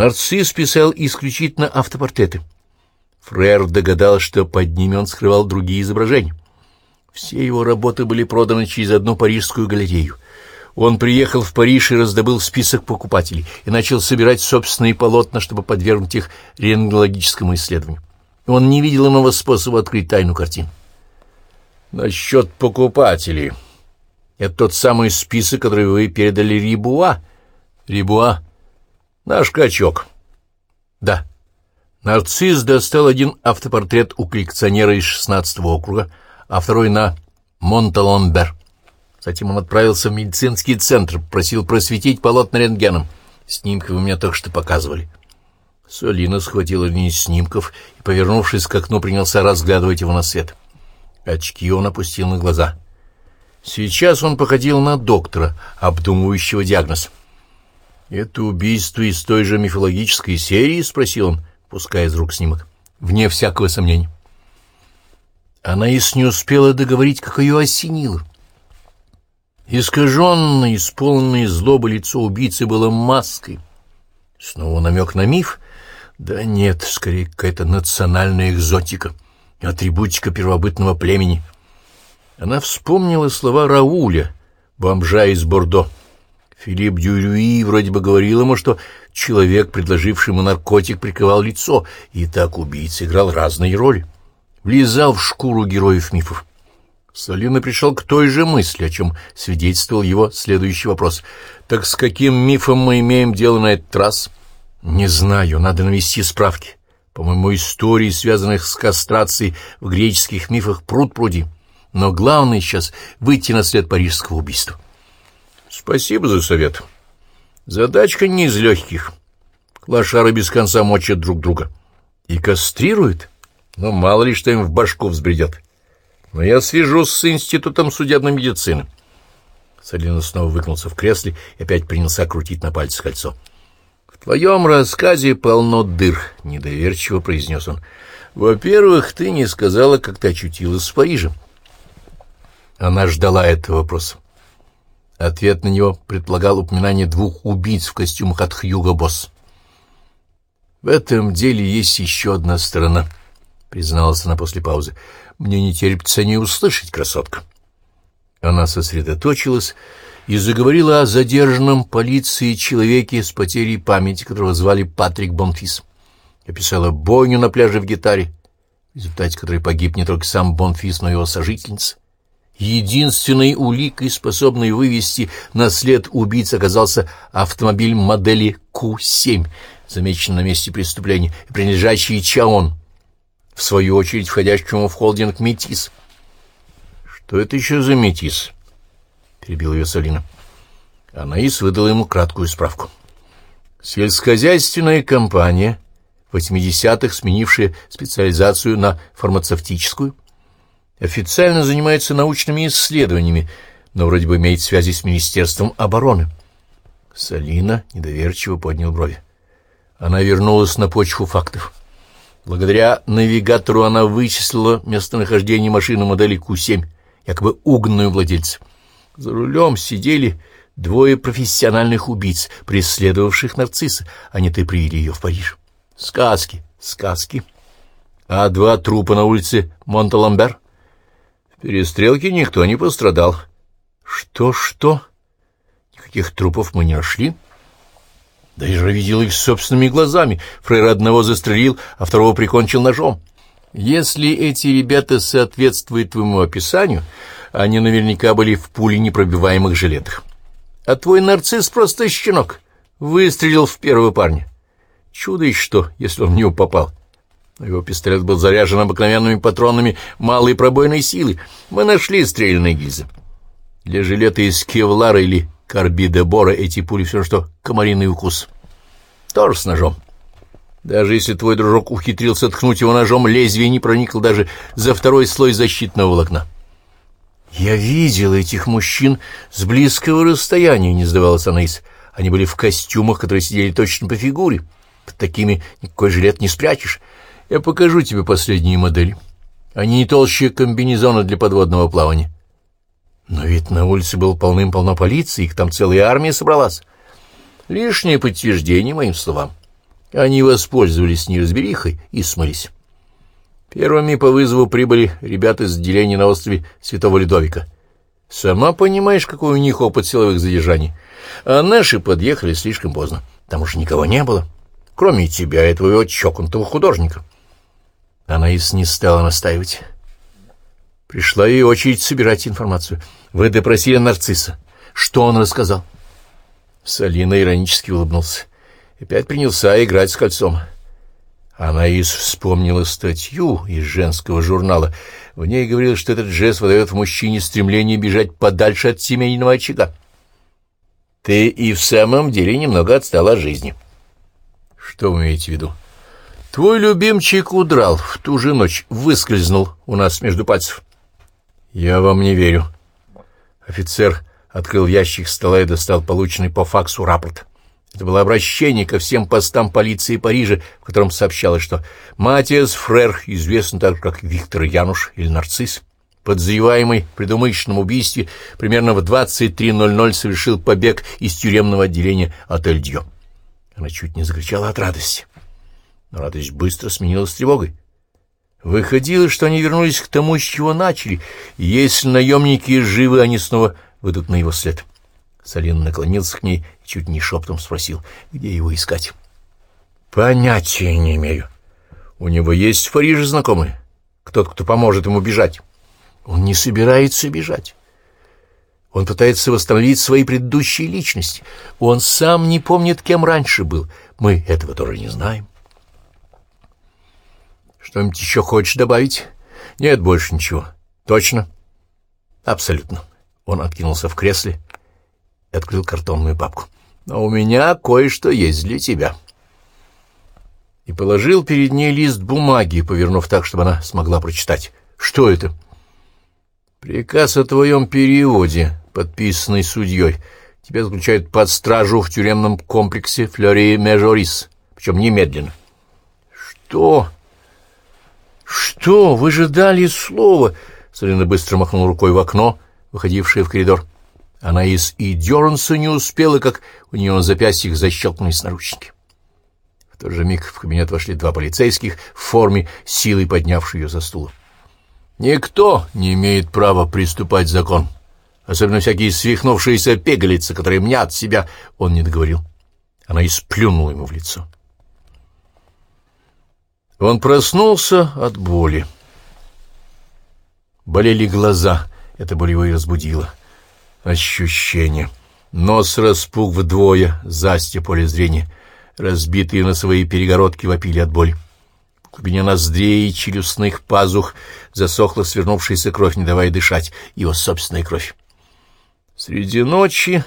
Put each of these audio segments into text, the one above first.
Нарцисс писал исключительно автопортреты. Фрер догадался, что под ними он скрывал другие изображения. Все его работы были проданы через одну парижскую галерею. Он приехал в Париж и раздобыл список покупателей и начал собирать собственные полотна, чтобы подвергнуть их рентгенологическому исследованию. Он не видел иного способа открыть тайну картин. Насчет покупателей. Это тот самый список, который вы передали Рибуа. Рибуа — наш качок. Да. Нарцисс достал один автопортрет у коллекционера из 16 округа, а второй на Монталонбер. Затем он отправился в медицинский центр, просил просветить полотна рентгеном. Снимки вы мне только что показывали. Солина схватила один из снимков и, повернувшись к окну, принялся разглядывать его на свет. Очки он опустил на глаза. Сейчас он походил на доктора, обдумывающего диагноз. «Это убийство из той же мифологической серии?» — спросил он, пуская из рук снимок. «Вне всякого сомнения». Она и не успела договорить, как ее осенило. Искаженное, исполненное злобы лицо убийцы было маской. Снова намек на миф? Да нет, скорее какая-то национальная экзотика, атрибутика первобытного племени. Она вспомнила слова Рауля, бомжа из Бордо. Филипп Дюрюи вроде бы говорил ему, что человек, предложивший ему наркотик, прикрывал лицо, и так убийца играл разные роли. Влезал в шкуру героев мифов. Солина пришел к той же мысли, о чем свидетельствовал его следующий вопрос. «Так с каким мифом мы имеем дело на этот раз?» «Не знаю, надо навести справки. По-моему, истории, связанных с кастрацией в греческих мифах, пруд-пруди. Но главное сейчас — выйти на след парижского убийства». «Спасибо за совет. Задачка не из легких. Лошары без конца мочат друг друга. И кастрируют? Но мало ли что им в башку взбредет». Но я свяжусь с Институтом судебной медицины. Салина снова выкнулся в кресле и опять принялся крутить на пальце кольцо. — В твоем рассказе полно дыр, — недоверчиво произнес он. — Во-первых, ты не сказала, как ты очутилась в Париже. Она ждала этого вопроса. Ответ на него предполагал упоминание двух убийц в костюмах от Хьюго Босс. — В этом деле есть еще одна сторона, — призналась она после паузы. Мне не терпится не услышать, красотка. Она сосредоточилась и заговорила о задержанном полиции человеке с потерей памяти, которого звали Патрик Бонфис. Описала бойню на пляже в гитаре, в результате которой погиб не только сам Бонфис, но и его сожительница. Единственной уликой, способной вывести на след убийц, оказался автомобиль модели Q7, замеченный на месте преступления, и принадлежащий Чаон, в свою очередь входящему в холдинг «Метис». «Что это еще за «Метис»?» — перебил ее Салина. Анаис выдала ему краткую справку. Сельскохозяйственная компания, в 80-х сменившая специализацию на фармацевтическую, официально занимается научными исследованиями, но вроде бы имеет связи с Министерством обороны. Салина недоверчиво поднял брови. Она вернулась на почву фактов. Благодаря навигатору она вычислила местонахождение машины модели Q7, якобы угнанную владельца. За рулем сидели двое профессиональных убийц, преследовавших нарцисса. Они-то привели ее в Париж. Сказки, сказки. А два трупа на улице Монталамбер? Перестрелке никто не пострадал. Что-что? Никаких трупов мы не нашли. — да я же видел их собственными глазами. Фрейр одного застрелил, а второго прикончил ножом. Если эти ребята соответствуют твоему описанию, они наверняка были в пуле непробиваемых жилетах. А твой нарцисс просто щенок. Выстрелил в первого парня. Чудо и что, если он в него попал. Его пистолет был заряжен обыкновенными патронами малой пробойной силы. Мы нашли стрельные гильзы. Для жилета из кевлара или карбида бора эти пули все что комариный укус. Тоже с ножом. Даже если твой дружок ухитрился ткнуть его ножом, лезвие не проникло даже за второй слой защитного волокна. «Я видел этих мужчин с близкого расстояния», — не сдавалась Анаис. «Они были в костюмах, которые сидели точно по фигуре. Под такими никакой жилет не спрячешь. Я покажу тебе последние модели. Они не толще комбинезона для подводного плавания. Но ведь на улице был полным-полно полиции, их там целая армия собралась. Лишнее подтверждение моим словам. Они воспользовались неразберихой и смылись. Первыми по вызову прибыли ребята из отделения на острове Святого Ледовика. Сама понимаешь, какой у них опыт силовых задержаний. А наши подъехали слишком поздно. Там уж никого не было, кроме тебя и твоего чокнутого художника. Она и не стала настаивать. Пришла ей очередь собирать информацию. Вы допросили нарцисса. Что он рассказал? Салина иронически улыбнулся. Опять принялся играть с кольцом. Анаис вспомнила статью из женского журнала. В ней говорилось, что этот жест выдает в мужчине стремление бежать подальше от семейного очага. «Ты и в самом деле немного отстала от жизни». «Что вы имеете в виду?» «Твой любимчик удрал в ту же ночь, выскользнул у нас между пальцев». «Я вам не верю». Офицер открыл ящик стола и достал полученный по факсу рапорт. Это было обращение ко всем постам полиции Парижа, в котором сообщалось, что Матиас Фрер, известный так как Виктор Януш или Нарцисс, подозреваемый в предумышленном убийстве, примерно в 23.00 совершил побег из тюремного отделения отель Дьо. Она чуть не закричала от радости. Но радость быстро сменилась тревогой. Выходило, что они вернулись к тому, с чего начали, и если наемники живы, они снова выйдут на его след. Салин наклонился к ней и чуть не шептом спросил, где его искать. «Понятия не имею. У него есть в Париже знакомые? Кто-то, кто поможет ему бежать?» «Он не собирается бежать. Он пытается восстановить свои предыдущие личности. Он сам не помнит, кем раньше был. Мы этого тоже не знаем». «Что-нибудь еще хочешь добавить?» «Нет, больше ничего. Точно?» «Абсолютно». Он откинулся в кресле и открыл картонную папку. «Но у меня кое-что есть для тебя». И положил перед ней лист бумаги, повернув так, чтобы она смогла прочитать. «Что это?» «Приказ о твоем переводе, подписанный судьей. Тебя заключают под стражу в тюремном комплексе Флори Межорис, причем немедленно». «Что?» «Что? Вы же дали слово!» Салина быстро махнул рукой в окно, выходившее в коридор. Она из и дернуться не успела, как у нее на запястьях защелкнулись наручники. В тот же миг в кабинет вошли два полицейских в форме, силой поднявшие ее за стул. «Никто не имеет права приступать закон, особенно всякие свихнувшиеся пегалицы, которые мнят себя», — он не договорил. Она исплюнула ему в лицо. Он проснулся от боли. Болели глаза, это боль его и разбудила ощущение. Нос распух вдвое, застя поле зрения. Разбитые носовые перегородки вопили от боли. В глубине ноздрей и челюстных пазух засохла свернувшаяся кровь, не давая дышать, его собственная кровь. Среди ночи,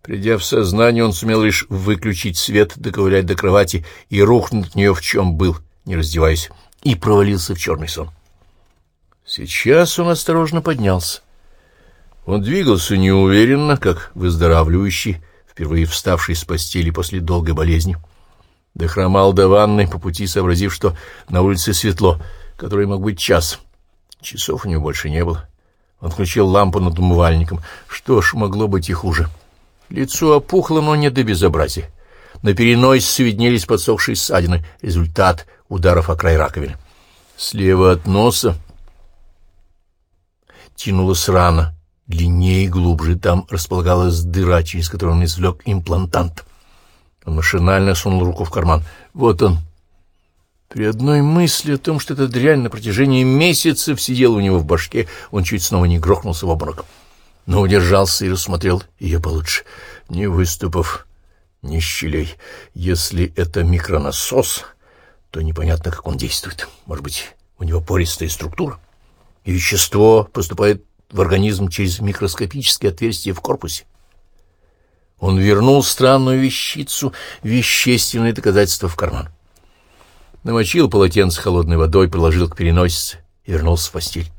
придя в сознание, он сумел лишь выключить свет, доковылять до кровати и рухнуть в нее, в чем был, не раздеваясь, и провалился в черный сон. Сейчас он осторожно поднялся. Он двигался неуверенно, как выздоравливающий, впервые вставший с постели после долгой болезни. Дохромал до ванны, по пути сообразив, что на улице светло, который мог быть час. Часов у него больше не было. Он включил лампу над умывальником. Что ж, могло быть и хуже. Лицо опухло, но не до безобразия. На переносице виднелись подсохшие ссадины, результат ударов о край раковины. Слева от носа тянулась рана — длиннее и глубже, там располагалась дыра, через которую он извлек имплантант. Он машинально сунул руку в карман. Вот он. При одной мысли о том, что эта дрянь на протяжении месяцев сидела у него в башке, он чуть снова не грохнулся в обморок. Но удержался и рассмотрел ее получше. Не выступов, ни щелей. Если это микронасос, то непонятно, как он действует. Может быть, у него пористая структура, и вещество поступает в организм через микроскопические отверстия в корпусе. Он вернул странную вещицу, вещественное доказательство в карман. Намочил полотенце холодной водой, приложил к переносице и вернулся в постель.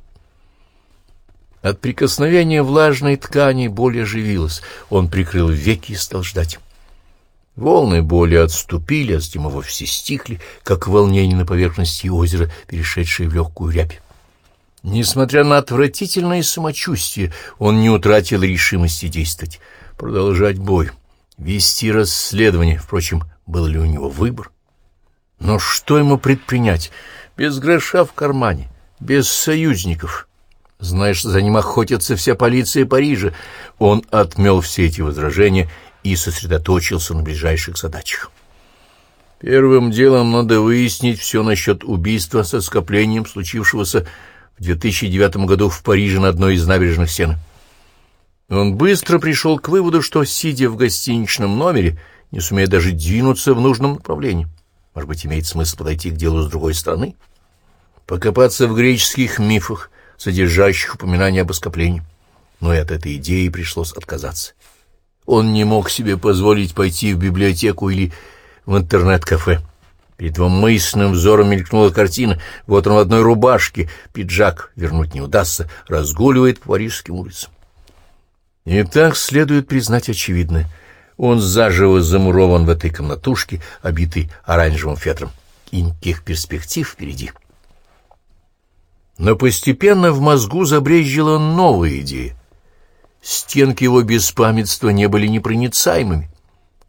От прикосновения влажной ткани боль оживилась. Он прикрыл веки и стал ждать. Волны боли отступили, а затем вовсе стихли, как волнение на поверхности озера, перешедшее в легкую рябь. Несмотря на отвратительное самочувствие, он не утратил решимости действовать, продолжать бой, вести расследование. Впрочем, был ли у него выбор? Но что ему предпринять? Без гроша в кармане, без союзников. Знаешь, за ним охотится вся полиция Парижа. Он отмел все эти возражения и сосредоточился на ближайших задачах. Первым делом надо выяснить все насчет убийства со скоплением, случившегося в 2009 году в Париже на одной из набережных Сены. Он быстро пришел к выводу, что, сидя в гостиничном номере, не сумеет даже двинуться в нужном направлении. Может быть, имеет смысл подойти к делу с другой стороны? Покопаться в греческих мифах, содержащих упоминания об оскоплении. Но и от этой идеи пришлось отказаться. Он не мог себе позволить пойти в библиотеку или в интернет-кафе. Перед его мысленным взором мелькнула картина. Вот он в одной рубашке, пиджак вернуть не удастся, разгуливает по парижским улицам. И так следует признать очевидное. Он заживо замурован в этой комнатушке, обитой оранжевым фетром. И никаких перспектив впереди. Но постепенно в мозгу забрезжила новая идея. Стенки его беспамятства не были непроницаемыми.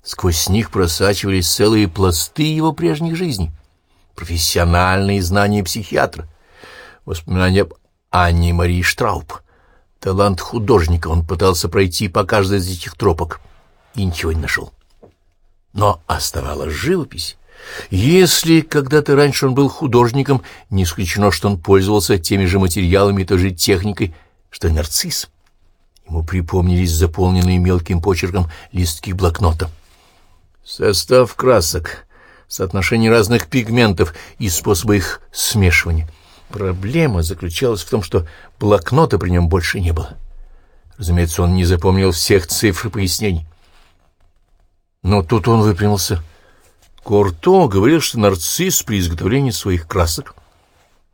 Сквозь них просачивались целые пласты его прежних жизней. Профессиональные знания психиатра, воспоминания об Анне Марии Штрауб, талант художника. Он пытался пройти по каждой из этих тропок и ничего не нашел. Но оставалась живопись. Если когда-то раньше он был художником, не исключено, что он пользовался теми же материалами и той же техникой, что и нарцисс. Ему припомнились заполненные мелким почерком листки блокнота. Состав красок, соотношение разных пигментов и способы их смешивания. Проблема заключалась в том, что блокнота при нем больше не было. Разумеется, он не запомнил всех цифр и пояснений. Но тут он выпрямился. Корто говорил, что нарцисс при изготовлении своих красок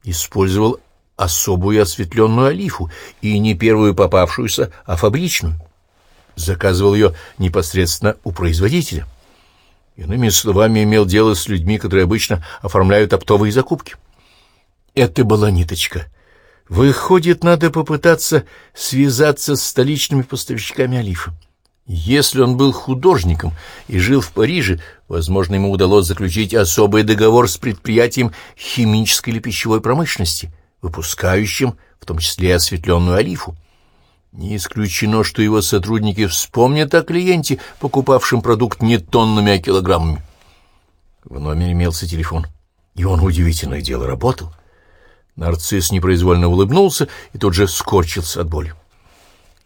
использовал особую осветленную олифу, и не первую попавшуюся, а фабричную. Заказывал ее непосредственно у производителя. Иными словами, имел дело с людьми, которые обычно оформляют оптовые закупки. Это была ниточка. Выходит, надо попытаться связаться с столичными поставщиками олифы. Если он был художником и жил в Париже, возможно, ему удалось заключить особый договор с предприятием химической или пищевой промышленности, выпускающим в том числе осветленную олифу. Не исключено, что его сотрудники вспомнят о клиенте, покупавшем продукт не тоннами, а килограммами. В номере имелся телефон, и он, удивительное дело, работал. Нарцисс непроизвольно улыбнулся и тут же скорчился от боли.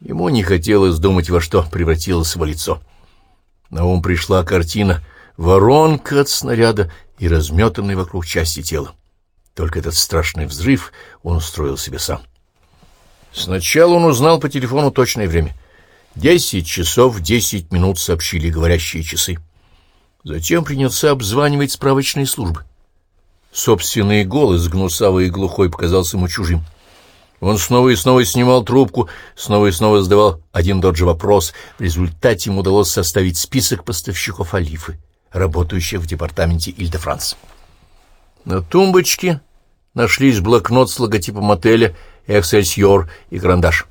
Ему не хотелось думать, во что превратилось его лицо. На ум пришла картина воронка от снаряда и разметанной вокруг части тела. Только этот страшный взрыв он устроил себе сам. Сначала он узнал по телефону точное время. Десять часов десять минут сообщили говорящие часы. Затем принялся обзванивать справочные службы. Собственный голос, гнусавый и глухой, показался ему чужим. Он снова и снова снимал трубку, снова и снова задавал один тот же вопрос. В результате ему удалось составить список поставщиков олифы, работающих в департаменте Иль-де-Франс. На тумбочке нашлись блокнот с логотипом отеля «Эксельсиор» и карандаш.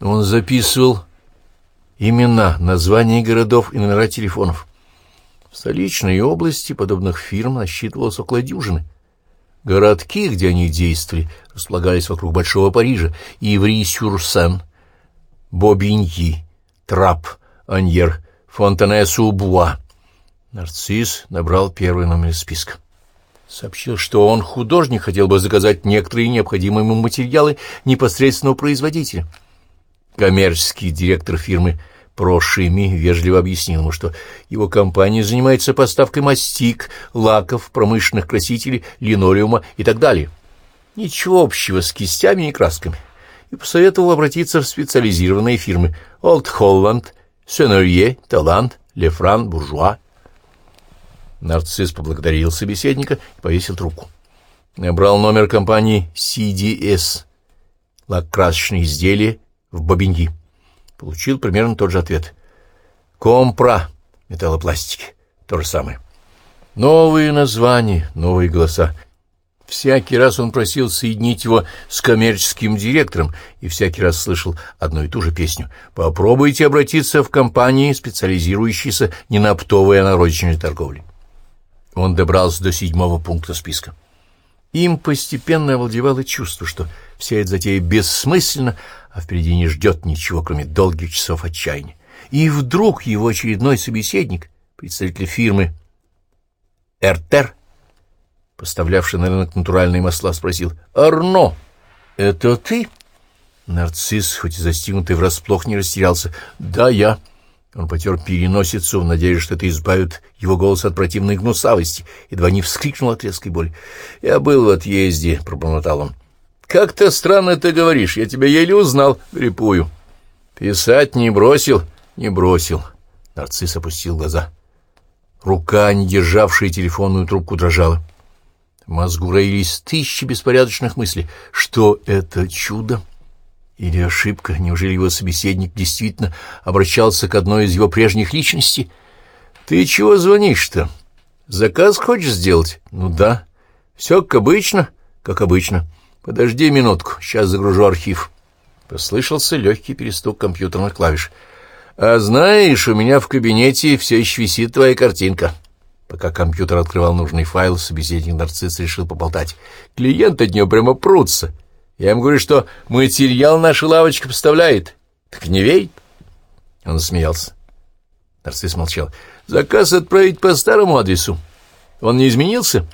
Он записывал имена, названия городов и номера телефонов. В столичной области подобных фирм насчитывалось около дюжины. Городки, где они действовали, располагались вокруг Большого Парижа, Иври-Сюрсен, Бобиньи, Трап, Аньер, Фонтане-Субуа. Нарцисс набрал первый номер списка. Сообщил, что он, художник, хотел бы заказать некоторые необходимые ему материалы непосредственно у производителя. Коммерческий директор фирмы Прошими вежливо объяснил ему, что его компания занимается поставкой мастик, лаков, промышленных красителей, линолеума и так далее. Ничего общего с кистями и красками. И посоветовал обратиться в специализированные фирмы Олд Холланд, Сенерье, Талант, Лефран, Буржуа Нарцисс поблагодарил собеседника и повесил трубку. Набрал номер компании CDS, лак-красочные изделия в Бобиньи. Получил примерно тот же ответ. Компра, металлопластики, то же самое. Новые названия, новые голоса. Всякий раз он просил соединить его с коммерческим директором, и всякий раз слышал одну и ту же песню. «Попробуйте обратиться в компании, специализирующиеся не на оптовой, а на розничной торговле». Он добрался до седьмого пункта списка. Им постепенно овладевало чувство, что вся эта затея бессмысленна, а впереди не ждет ничего, кроме долгих часов отчаяния. И вдруг его очередной собеседник, представитель фирмы «Эртер», поставлявший на рынок натуральные масла, спросил «Арно, это ты?» Нарцисс, хоть и застигнутый врасплох, не растерялся. «Да, я». Он потер переносицу, в надежде, что это избавит его голос от противной гнусавости, едва не вскрикнул от резкой боли. «Я был в отъезде», — пробормотал он. «Как-то странно ты говоришь, я тебя еле узнал, репую». «Писать не бросил?» «Не бросил». Нарцисс опустил глаза. Рука, не державшая телефонную трубку, дрожала. В мозгу роились тысячи беспорядочных мыслей. Что это чудо? Или ошибка? Неужели его собеседник действительно обращался к одной из его прежних личностей? «Ты чего звонишь-то? Заказ хочешь сделать?» «Ну да. Все как обычно, как обычно. Подожди минутку, сейчас загружу архив». Послышался легкий перестук компьютерных клавиш. «А знаешь, у меня в кабинете все еще висит твоя картинка». Пока компьютер открывал нужный файл, собеседник нарцисс решил поболтать. «Клиенты от нее прямо прутся». Я им говорю, что материал наша лавочка поставляет. Так не верит. Он смеялся. Нарцисс молчал. Заказ отправить по старому адресу. Он не изменился?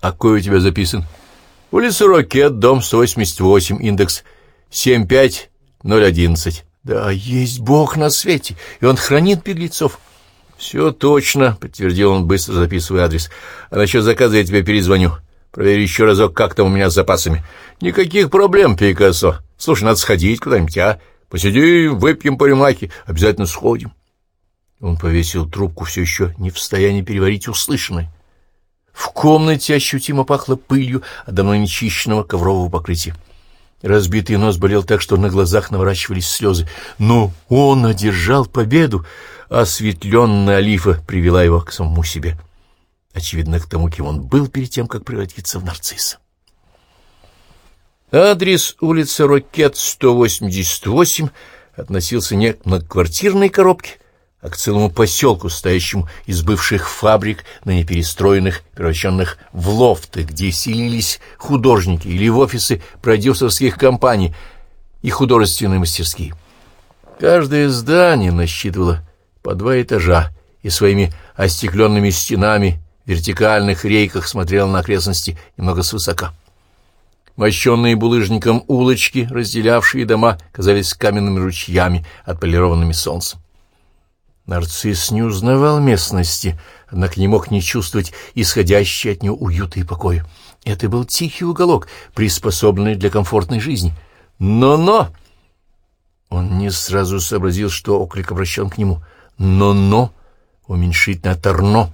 А какой у тебя записан? Улица Рокет, дом 188, индекс 75011. Да, есть Бог на свете, и он хранит беглецов. Все точно, подтвердил он, быстро записывая адрес. А насчет заказа я тебе перезвоню. Проверь еще разок, как там у меня с запасами. Никаких проблем, Пикассо. Слушай, надо сходить куда-нибудь, а? Посидим, выпьем по рюмаке, обязательно сходим. Он повесил трубку, все еще не в состоянии переварить услышанное. В комнате ощутимо пахло пылью от давно нечищенного коврового покрытия. Разбитый нос болел так, что на глазах наворачивались слезы. Но он одержал победу, а осветленная олифа привела его к самому себе очевидно, к тому, кем он был перед тем, как превратиться в нарцисса. Адрес улица Рокет, 188, относился не к многоквартирной коробке, а к целому поселку, стоящему из бывших фабрик, ныне перестроенных, превращенных в лофты, где селились художники или в офисы продюсерских компаний и художественные мастерские. Каждое здание насчитывало по два этажа и своими остекленными стенами вертикальных рейках смотрел на окрестности немного свысока. Мощенные булыжником улочки, разделявшие дома, казались каменными ручьями, отполированными солнцем. Нарцисс не узнавал местности, однако не мог не чувствовать исходящий от него уюта и покоя. Это был тихий уголок, приспособленный для комфортной жизни. Но-но! Он не сразу сообразил, что оклик обращен к нему. Но-но! Уменьшительно «торно».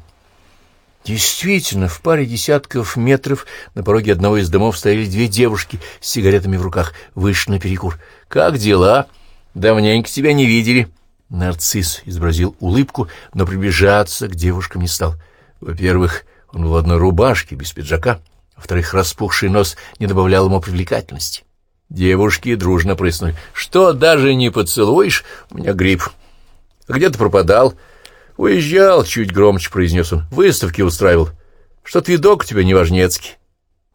Действительно, в паре десятков метров на пороге одного из домов стояли две девушки с сигаретами в руках, вышли на перекур. «Как дела? Давненько тебя не видели». Нарцисс изобразил улыбку, но приближаться к девушкам не стал. Во-первых, он был в одной рубашке, без пиджака. Во-вторых, распухший нос не добавлял ему привлекательности. Девушки дружно прыснули. «Что, даже не поцелуешь? У меня грипп». «А где ты пропадал?» «Уезжал», — чуть громче произнес он, — «выставки устраивал. Что-то видок у тебя неважнецкий.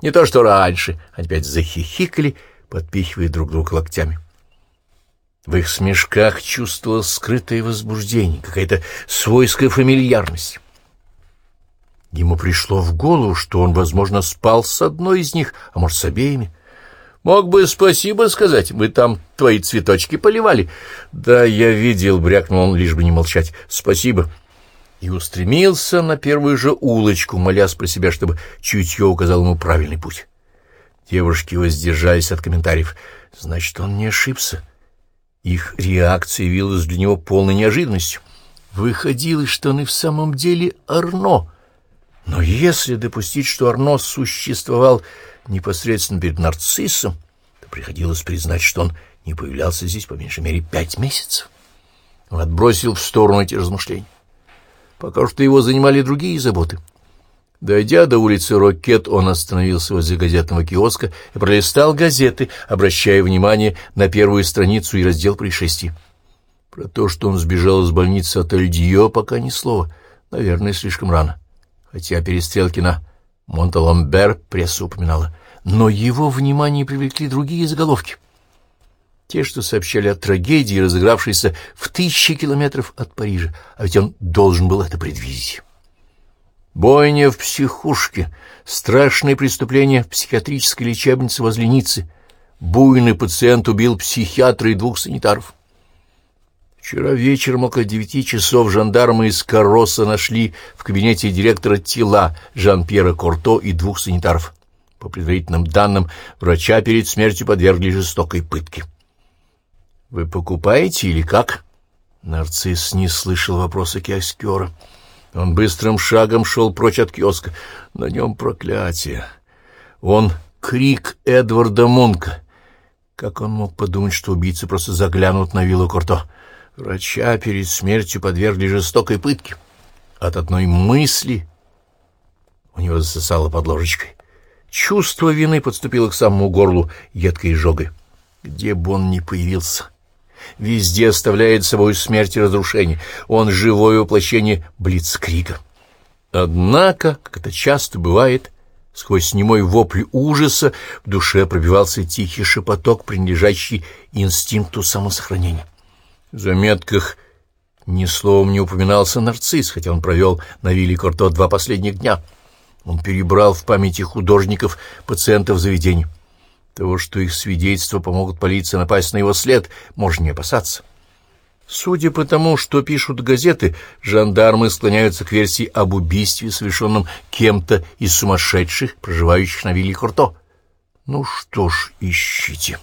Не то, что раньше». Опять захихикали, подпихивая друг друга локтями. В их смешках чувствовалось скрытое возбуждение, какая-то свойская фамильярность. Ему пришло в голову, что он, возможно, спал с одной из них, а может, с обеими. Мог бы спасибо сказать, мы там твои цветочки поливали. Да, я видел, брякнул он, лишь бы не молчать. Спасибо. И устремился на первую же улочку, молясь про себя, чтобы чутье указал ему правильный путь. Девушки воздержались от комментариев. Значит, он не ошибся. Их реакция явилась для него полной неожиданностью. Выходило, что он и в самом деле Арно. Но если допустить, что Арно существовал непосредственно перед нарциссом, то приходилось признать, что он не появлялся здесь по меньшей мере пять месяцев. Он отбросил в сторону эти размышления. Пока что его занимали другие заботы. Дойдя до улицы Рокет, он остановился возле газетного киоска и пролистал газеты, обращая внимание на первую страницу и раздел происшествий. Про то, что он сбежал из больницы от Эльдио, пока ни слова. Наверное, слишком рано. хотя перестрелки на Монталамбер пресса упоминала, но его внимание привлекли другие заголовки. Те, что сообщали о трагедии, разыгравшейся в тысячи километров от Парижа, а ведь он должен был это предвидеть. Бойня в психушке, страшное преступление в психиатрической лечебнице возле Ниццы, буйный пациент убил психиатра и двух санитаров. Вчера вечером около девяти часов жандармы из Кароса нашли в кабинете директора тела Жан-Пьера Корто и двух санитаров. По предварительным данным, врача перед смертью подвергли жестокой пытке. «Вы покупаете или как?» Нарцисс не слышал вопроса киоскера. Он быстрым шагом шел прочь от киоска. На нем проклятие. Он крик Эдварда Мунка. Как он мог подумать, что убийцы просто заглянут на виллу Корто? Врача перед смертью подвергли жестокой пытке. От одной мысли у него засосало под ложечкой. Чувство вины подступило к самому горлу едкой изжогой. Где бы он ни появился, везде оставляет собой смерть и разрушение. Он — живое воплощение блицкрига. Однако, как это часто бывает, сквозь немой вопль ужаса в душе пробивался тихий шепоток, принадлежащий инстинкту самосохранения. Заметках ни словом не упоминался нарцисс, хотя он провел на вилле Корто два последних дня. Он перебрал в памяти художников пациентов заведения. Того, что их свидетельства помогут полиции напасть на его след, можно не опасаться. Судя по тому, что пишут газеты, жандармы склоняются к версии об убийстве, совершенном кем-то из сумасшедших, проживающих на вилле Корто. Ну что ж, ищите.